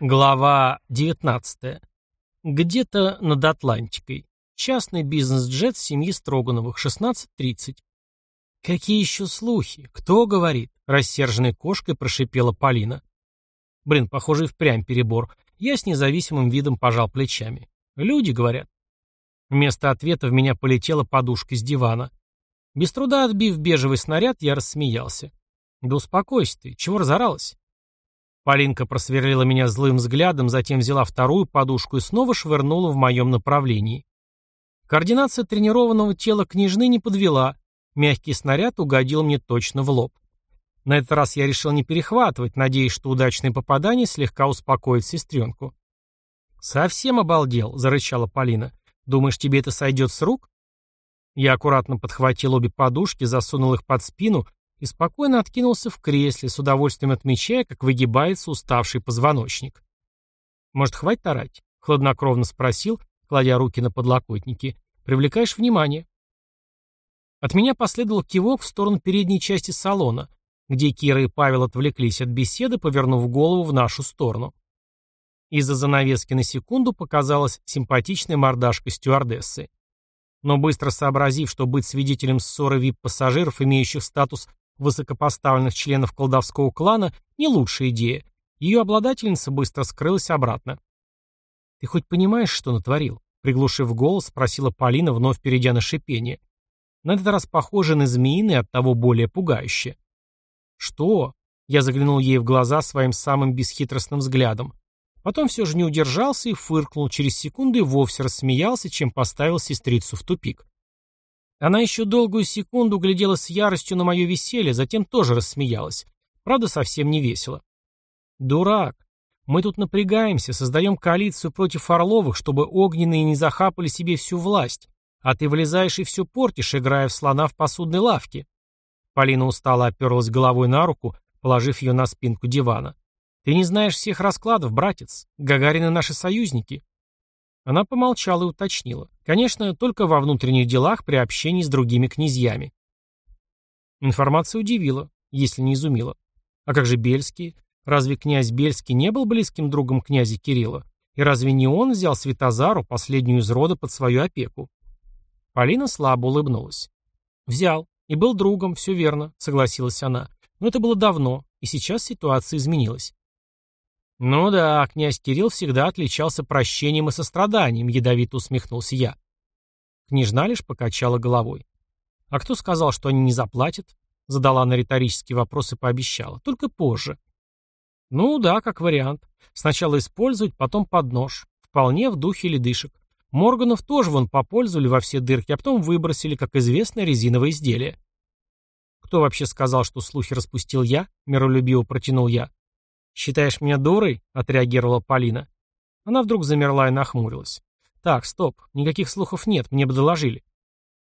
Глава 19. Где-то над Атлантикой. Частный бизнес-джет семьи Строгановых, 16.30. «Какие еще слухи? Кто говорит?» – рассерженной кошкой прошипела Полина. Блин, похоже, и впрямь перебор. Я с независимым видом пожал плечами. «Люди говорят». Вместо ответа в меня полетела подушка с дивана. Без труда отбив бежевый снаряд, я рассмеялся. «Да успокойся ты, чего разоралась?» Полинка просверлила меня злым взглядом, затем взяла вторую подушку и снова швырнула в моем направлении. Координация тренированного тела княжны не подвела, мягкий снаряд угодил мне точно в лоб. На этот раз я решил не перехватывать, надеясь, что удачное попадание слегка успокоит сестренку. «Совсем обалдел», — зарычала Полина. «Думаешь, тебе это сойдет с рук?» Я аккуратно подхватил обе подушки, засунул их под спину и спокойно откинулся в кресле, с удовольствием отмечая, как выгибается уставший позвоночник. «Может, хватит орать?» — хладнокровно спросил, кладя руки на подлокотники. «Привлекаешь внимание». От меня последовал кивок в сторону передней части салона, где Кира и Павел отвлеклись от беседы, повернув голову в нашу сторону. Из-за занавески на секунду показалась симпатичная мордашка стюардессы. Но быстро сообразив, что быть свидетелем ссоры вип-пассажиров, имеющих статус высокопоставленных членов колдовского клана не лучшая идея. Ее обладательница быстро скрылась обратно. «Ты хоть понимаешь, что натворил?» Приглушив голос, спросила Полина, вновь перейдя на шипение. На этот раз похоже на змеиный, оттого более пугающее. «Что?» Я заглянул ей в глаза своим самым бесхитростным взглядом. Потом все же не удержался и фыркнул, через секунду и вовсе рассмеялся, чем поставил сестрицу в тупик. Она еще долгую секунду глядела с яростью на мое веселье, затем тоже рассмеялась. Правда, совсем не весело. «Дурак. Мы тут напрягаемся, создаем коалицию против Орловых, чтобы огненные не захапали себе всю власть. А ты влезаешь и все портишь, играя в слона в посудной лавке». Полина устало оперлась головой на руку, положив ее на спинку дивана. «Ты не знаешь всех раскладов, братец. Гагарины наши союзники. Она помолчала и уточнила. Конечно, только во внутренних делах при общении с другими князьями. Информация удивила, если не изумила. А как же Бельский? Разве князь Бельский не был близким другом князя Кирилла? И разве не он взял Святозару, последнюю из рода, под свою опеку? Полина слабо улыбнулась. «Взял. И был другом, все верно», — согласилась она. «Но это было давно, и сейчас ситуация изменилась. «Ну да, князь Кирилл всегда отличался прощением и состраданием», — ядовито усмехнулся я. Княжна лишь покачала головой. «А кто сказал, что они не заплатят?» Задала она риторический вопрос и пообещала. «Только позже». «Ну да, как вариант. Сначала использовать, потом под нож. Вполне в духе ледышек. Морганов тоже вон попользовали во все дырки, а потом выбросили, как известное, резиновое изделие». «Кто вообще сказал, что слухи распустил я?» — миролюбиво протянул я. «Считаешь меня дурой?» — отреагировала Полина. Она вдруг замерла и нахмурилась. «Так, стоп, никаких слухов нет, мне бы доложили».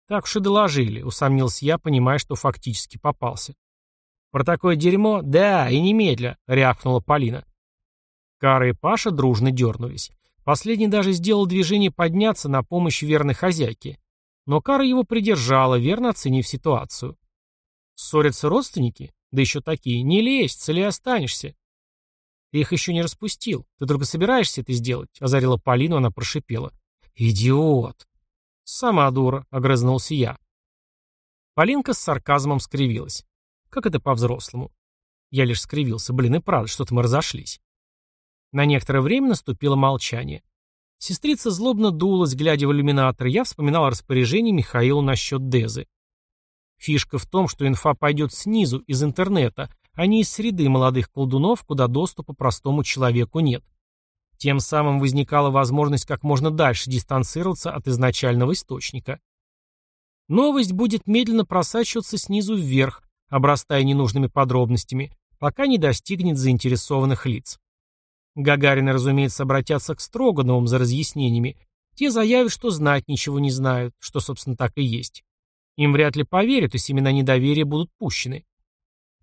«Так уж и доложили», — усомнился я, понимая, что фактически попался. «Про такое дерьмо? Да, и немедля», — рявкнула Полина. Кара и Паша дружно дернулись. Последний даже сделал движение подняться на помощь верной хозяйке. Но Кара его придержала, верно оценив ситуацию. Ссорятся родственники? Да еще такие. Не лезь, цели останешься. Ты их еще не распустил. Ты только собираешься это сделать, — озарила Полину, она прошипела. Идиот! Сама дура, — огрызнулся я. Полинка с сарказмом скривилась. Как это по-взрослому? Я лишь скривился. Блин, и правда, что-то мы разошлись. На некоторое время наступило молчание. Сестрица злобно дулась, глядя в иллюминатор, я вспоминал распоряжение Михаила насчет Дезы. Фишка в том, что инфа пойдет снизу, из интернета, а не из среды молодых колдунов, куда доступа простому человеку нет. Тем самым возникала возможность как можно дальше дистанцироваться от изначального источника. Новость будет медленно просачиваться снизу вверх, обрастая ненужными подробностями, пока не достигнет заинтересованных лиц. Гагарины, разумеется, обратятся к Строгановым за разъяснениями. Те заявят, что знать ничего не знают, что, собственно, так и есть. Им вряд ли поверят, и семена недоверия будут пущены.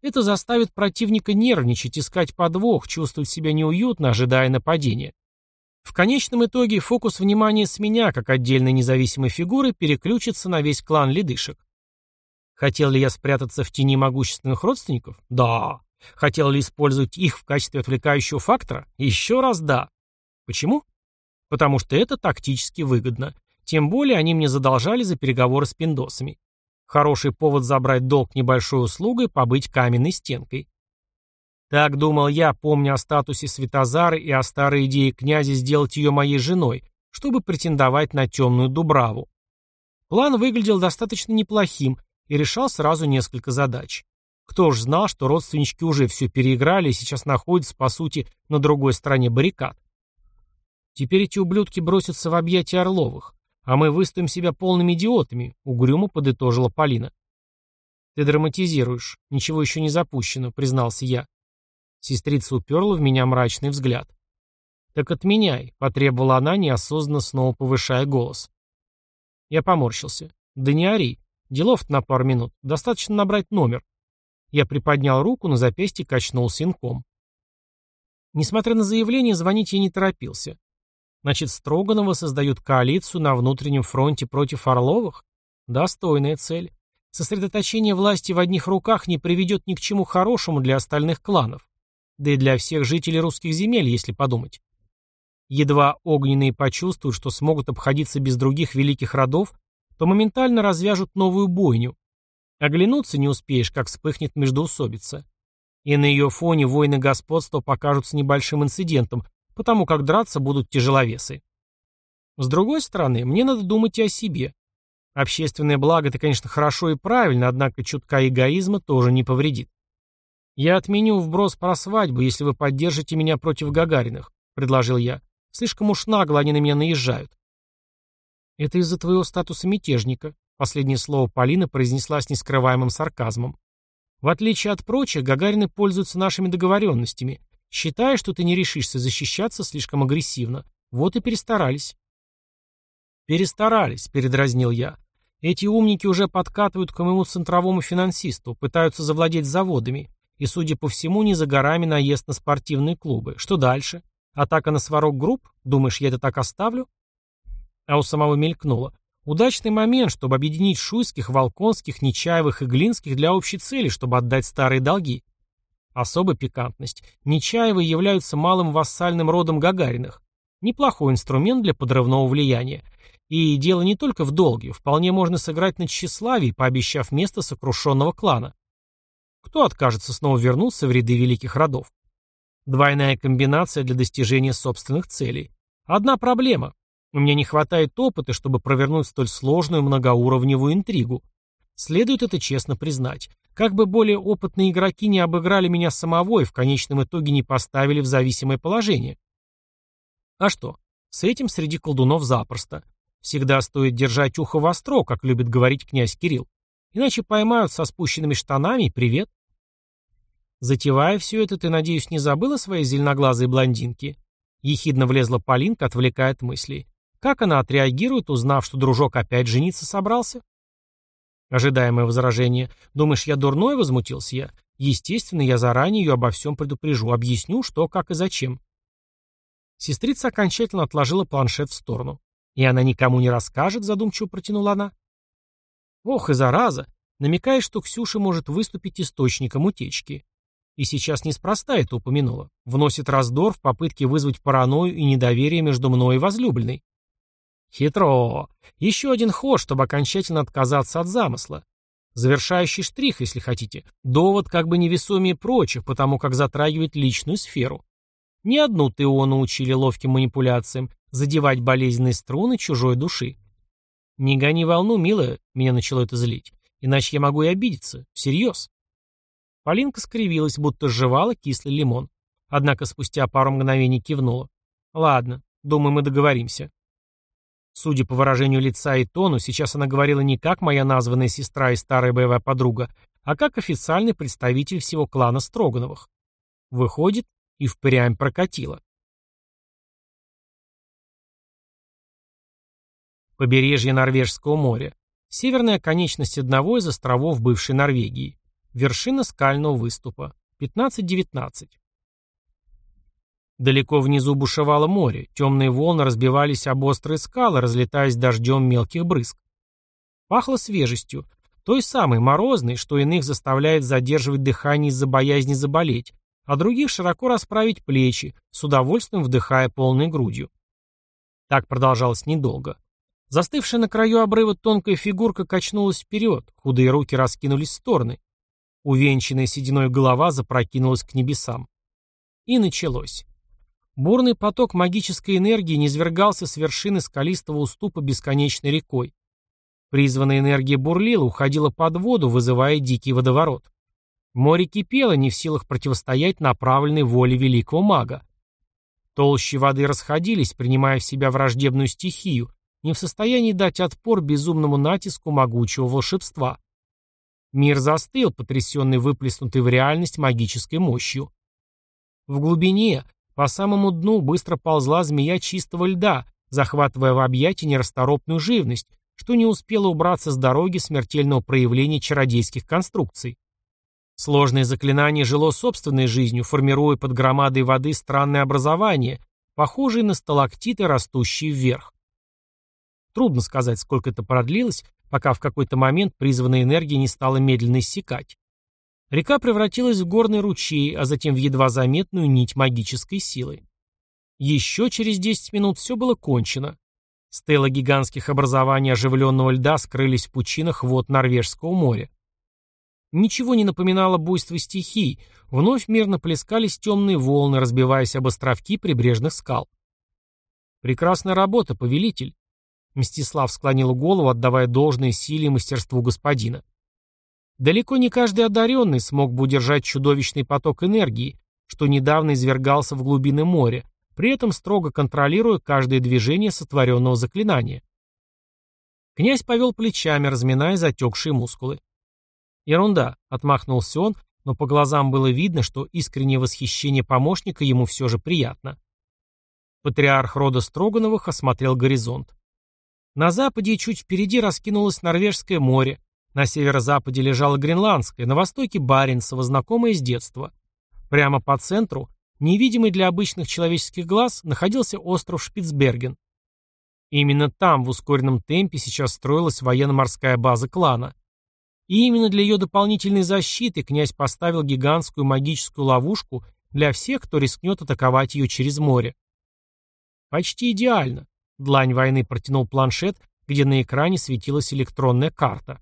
Это заставит противника нервничать, искать подвох, чувствовать себя неуютно, ожидая нападения. В конечном итоге фокус внимания с меня, как отдельной независимой фигуры, переключится на весь клан ледышек. Хотел ли я спрятаться в тени могущественных родственников? Да. Хотел ли использовать их в качестве отвлекающего фактора? Еще раз да. Почему? Потому что это тактически выгодно. Тем более они мне задолжали за переговоры с пиндосами. Хороший повод забрать долг небольшой услугой, побыть каменной стенкой. Так думал я, помня о статусе Светозары и о старой идее князя сделать ее моей женой, чтобы претендовать на темную Дубраву. План выглядел достаточно неплохим и решал сразу несколько задач. Кто ж знал, что родственнички уже все переиграли и сейчас находятся, по сути, на другой стороне баррикад. Теперь эти ублюдки бросятся в объятия Орловых, а мы выставим себя полными идиотами, угрюмо подытожила Полина. Ты драматизируешь, ничего еще не запущено, признался я. Сестрица уперла в меня мрачный взгляд. «Так отменяй», — потребовала она, неосознанно снова повышая голос. Я поморщился. «Да не ори. Делов на пару минут. Достаточно набрать номер». Я приподнял руку, на запястье качнул синком. Несмотря на заявление, звонить я не торопился. Значит, Строганова создают коалицию на внутреннем фронте против Орловых? Достойная цель. Сосредоточение власти в одних руках не приведет ни к чему хорошему для остальных кланов да и для всех жителей русских земель, если подумать. Едва огненные почувствуют, что смогут обходиться без других великих родов, то моментально развяжут новую бойню. Оглянуться не успеешь, как вспыхнет междоусобица. И на ее фоне войны господства покажутся небольшим инцидентом, потому как драться будут тяжеловесы. С другой стороны, мне надо думать и о себе. Общественное благо – это, конечно, хорошо и правильно, однако чутка эгоизма тоже не повредит. «Я отменю вброс про свадьбу, если вы поддержите меня против Гагариных», — предложил я. «Слишком уж нагло они на меня наезжают». «Это из-за твоего статуса мятежника», — последнее слово Полина произнесла с нескрываемым сарказмом. «В отличие от прочих, Гагарины пользуются нашими договоренностями, считая, что ты не решишься защищаться слишком агрессивно. Вот и перестарались». «Перестарались», — передразнил я. «Эти умники уже подкатывают к моему центровому финансисту, пытаются завладеть заводами. И, судя по всему, не за горами наезд на спортивные клубы. Что дальше? Атака на сварок групп? Думаешь, я это так оставлю? А у самого мелькнуло. Удачный момент, чтобы объединить шуйских, волконских, нечаевых и глинских для общей цели, чтобы отдать старые долги. Особая пикантность. Нечаевы являются малым вассальным родом Гагариных. Неплохой инструмент для подрывного влияния. И дело не только в долге. Вполне можно сыграть на тщеславии, пообещав место сокрушенного клана. Кто откажется снова вернуться в ряды великих родов? Двойная комбинация для достижения собственных целей. Одна проблема. У меня не хватает опыта, чтобы провернуть столь сложную многоуровневую интригу. Следует это честно признать. Как бы более опытные игроки не обыграли меня самого и в конечном итоге не поставили в зависимое положение. А что? С этим среди колдунов запросто. Всегда стоит держать ухо востро, как любит говорить князь Кирилл. Иначе поймают со спущенными штанами привет. Затевая все это, ты, надеюсь, не забыла своей зеленоглазой блондинки? Ехидно влезла Полинка, отвлекая от мыслей. Как она отреагирует, узнав, что дружок опять жениться собрался? Ожидаемое возражение. Думаешь, я дурной, возмутился я? Естественно, я заранее ее обо всем предупрежу, объясню, что, как и зачем. Сестрица окончательно отложила планшет в сторону. И она никому не расскажет, задумчиво протянула она. Ох и зараза, намекая, что Ксюша может выступить источником утечки. И сейчас неспроста это упомянула. Вносит раздор в попытке вызвать паранойю и недоверие между мной и возлюбленной. Хитро. Еще один ход, чтобы окончательно отказаться от замысла. Завершающий штрих, если хотите. Довод как бы невесомее прочих, потому как затрагивает личную сферу. Ни одну ТО научили ловким манипуляциям, задевать болезненные струны чужой души. «Не гони волну, милая», — меня начало это злить. «Иначе я могу и обидеться. Всерьез». Полинка скривилась, будто сживала кислый лимон. Однако спустя пару мгновений кивнула. «Ладно, думаю, мы договоримся». Судя по выражению лица и тону, сейчас она говорила не как моя названная сестра и старая боевая подруга, а как официальный представитель всего клана Строгановых. Выходит, и впрямь прокатила. Побережье Норвежского моря. Северная конечность одного из островов бывшей Норвегии. Вершина скального выступа. 15-19. Далеко внизу бушевало море, темные волны разбивались об острые скалы, разлетаясь дождем мелких брызг. Пахло свежестью. Той самой, морозной, что иных заставляет задерживать дыхание из-за боязни заболеть, а других широко расправить плечи, с удовольствием вдыхая полной грудью. Так продолжалось недолго. Застывшая на краю обрыва тонкая фигурка качнулась вперед, худые руки раскинулись в стороны. Увенчанная сединой голова запрокинулась к небесам. И началось. Бурный поток магической энергии низвергался с вершины скалистого уступа бесконечной рекой. Призванная энергия бурлила, уходила под воду, вызывая дикий водоворот. Море кипело, не в силах противостоять направленной воле великого мага. Толщи воды расходились, принимая в себя враждебную стихию, не в состоянии дать отпор безумному натиску могучего волшебства. Мир застыл, потрясенный выплеснутой в реальность магической мощью. В глубине, по самому дну, быстро ползла змея чистого льда, захватывая в объятия нерасторопную живность, что не успела убраться с дороги смертельного проявления чародейских конструкций. Сложное заклинание жило собственной жизнью, формируя под громадой воды странное образование, похожее на сталактиты, растущие вверх. Трудно сказать, сколько это продлилось, пока в какой-то момент призванная энергия не стала медленно иссякать. Река превратилась в горный ручей, а затем в едва заметную нить магической силы. Еще через 10 минут все было кончено. Стелла гигантских образований оживленного льда скрылись в пучинах вод Норвежского моря. Ничего не напоминало буйство стихий, вновь мирно плескались темные волны, разбиваясь об островки прибрежных скал. «Прекрасная работа, повелитель!» Мстислав склонил голову, отдавая должное силе и мастерству господина. Далеко не каждый одаренный смог бы удержать чудовищный поток энергии, что недавно извергался в глубины моря, при этом строго контролируя каждое движение сотворенного заклинания. Князь повел плечами, разминая затекшие мускулы. «Ерунда», — отмахнулся он, но по глазам было видно, что искреннее восхищение помощника ему все же приятно. Патриарх рода Строгановых осмотрел горизонт. На западе и чуть впереди раскинулось Норвежское море, на северо-западе лежало Гренландское, на востоке Баренцево, знакомое с детства. Прямо по центру Невидимый для обычных человеческих глаз находился остров Шпицберген. именно там в ускоренном темпе сейчас строилась военно-морская база клана. И именно для ее дополнительной защиты князь поставил гигантскую магическую ловушку для всех, кто рискнет атаковать ее через море. Почти идеально. Длань войны протянул планшет, где на экране светилась электронная карта.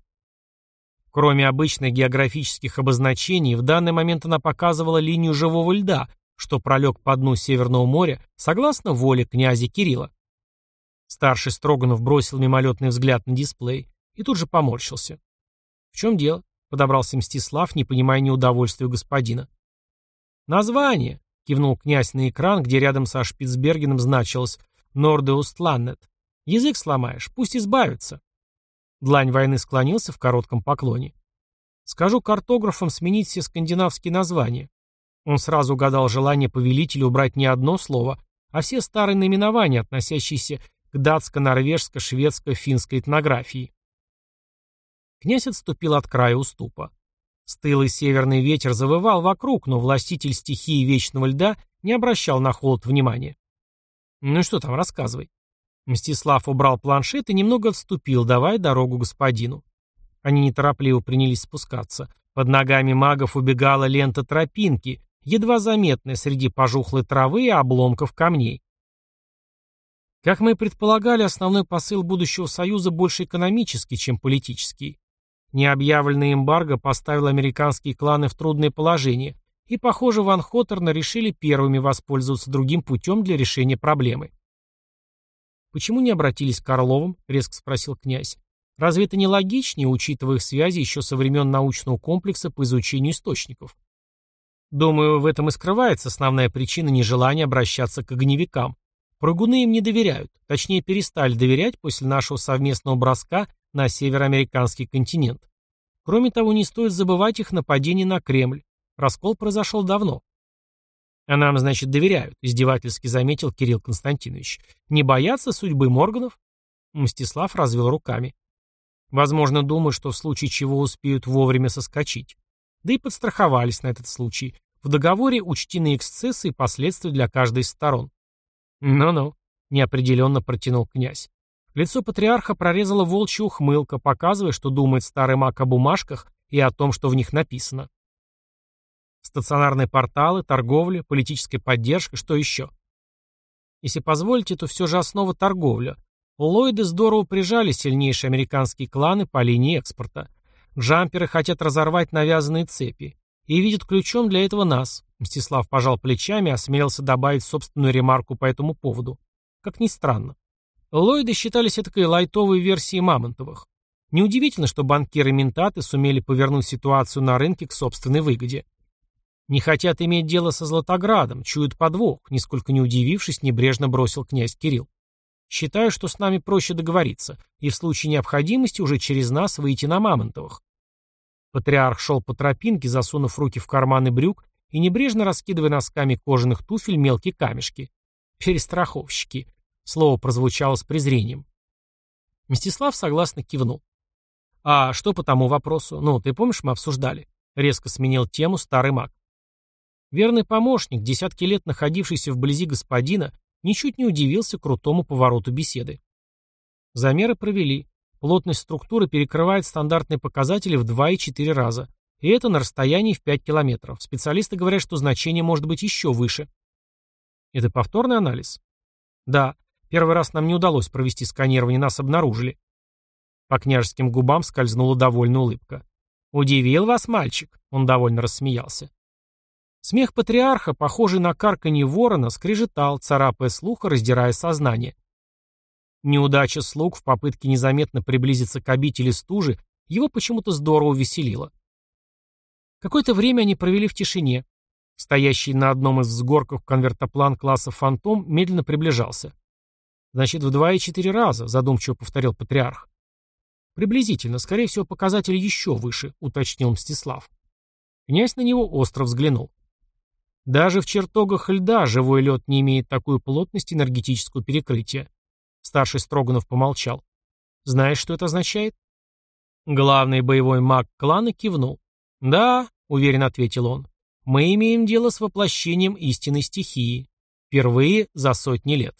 Кроме обычных географических обозначений, в данный момент она показывала линию живого льда, что пролег по дну Северного моря согласно воле князя Кирилла. Старший Строганов бросил мимолетный взгляд на дисплей и тут же поморщился. «В чем дело?» — подобрался Мстислав, не понимая неудовольствия господина. «Название!» — кивнул князь на экран, где рядом со Шпицбергеном значилось «Нордеустланнет». «Язык сломаешь, пусть избавится». Длань войны склонился в коротком поклоне. «Скажу картографам сменить все скандинавские названия. Он сразу угадал желание повелителя убрать не одно слово, а все старые наименования, относящиеся к датско-норвежско-шведско-финской этнографии. Князь отступил от края уступа. Стылый северный ветер завывал вокруг, но властитель стихии вечного льда не обращал на холод внимания. «Ну что там, рассказывай». Мстислав убрал планшет и немного отступил, давая дорогу господину. Они неторопливо принялись спускаться. Под ногами магов убегала лента тропинки, едва заметная среди пожухлой травы и обломков камней. Как мы и предполагали, основной посыл будущего союза больше экономический, чем политический. Необъявленный эмбарго поставил американские кланы в трудное положение, и, похоже, Ван Хоттерна решили первыми воспользоваться другим путем для решения проблемы. «Почему не обратились к Орловым?» — резко спросил князь. «Разве это не логичнее, учитывая их связи еще со времен научного комплекса по изучению источников?» Думаю, в этом и скрывается основная причина нежелания обращаться к огневикам. Прыгуны им не доверяют, точнее перестали доверять после нашего совместного броска на североамериканский континент. Кроме того, не стоит забывать их нападение на Кремль. Раскол произошел давно. А нам, значит, доверяют, издевательски заметил Кирилл Константинович. Не боятся судьбы Морганов? Мстислав развел руками. Возможно, думают, что в случае чего успеют вовремя соскочить. Да и подстраховались на этот случай. В договоре учтены эксцессы и последствия для каждой из сторон. «Ну-ну», — неопределенно протянул князь. Лицо патриарха прорезала волчья ухмылка, показывая, что думает старый маг о бумажках и о том, что в них написано. Стационарные порталы, торговля, политическая поддержка, что еще? Если позволите, то все же основа торговля. Ллойды здорово прижали сильнейшие американские кланы по линии экспорта. Джамперы хотят разорвать навязанные цепи. И видят ключом для этого нас. Мстислав пожал плечами и осмелился добавить собственную ремарку по этому поводу. Как ни странно. Ллойды считались этакой лайтовой версией Мамонтовых. Неудивительно, что банкиры-ментаты сумели повернуть ситуацию на рынке к собственной выгоде. Не хотят иметь дело со Златоградом, чуют подвох, нисколько не удивившись, небрежно бросил князь Кирилл. Считаю, что с нами проще договориться, и в случае необходимости уже через нас выйти на Мамонтовых. Патриарх шел по тропинке, засунув руки в карманы брюк и небрежно раскидывая носками кожаных туфель мелкие камешки. Перестраховщики. Слово прозвучало с презрением. Мстислав согласно кивнул. «А что по тому вопросу? Ну, ты помнишь, мы обсуждали?» Резко сменил тему старый маг. Верный помощник, десятки лет находившийся вблизи господина, ничуть не удивился крутому повороту беседы. Замеры провели. Плотность структуры перекрывает стандартные показатели в 2 и 4 раза. И это на расстоянии в 5 километров. Специалисты говорят, что значение может быть еще выше. Это повторный анализ? Да. Первый раз нам не удалось провести сканирование, нас обнаружили. По княжеским губам скользнула довольная улыбка. «Удивил вас, мальчик?» Он довольно рассмеялся. Смех патриарха, похожий на карканье ворона, скрежетал, царапая слуха, раздирая сознание. Неудача слуг в попытке незаметно приблизиться к обители стужи его почему-то здорово веселила. Какое-то время они провели в тишине. Стоящий на одном из взгорков конвертоплан класса «Фантом» медленно приближался. «Значит, в два и четыре раза», — задумчиво повторил патриарх. «Приблизительно, скорее всего, показатель еще выше», — уточнил Мстислав. Князь на него остро взглянул. Даже в чертогах льда живой лед не имеет такой плотности энергетического перекрытия. Старший Строганов помолчал. Знаешь, что это означает? Главный боевой маг клана кивнул. Да, уверенно ответил он. Мы имеем дело с воплощением истинной стихии. Впервые за сотни лет.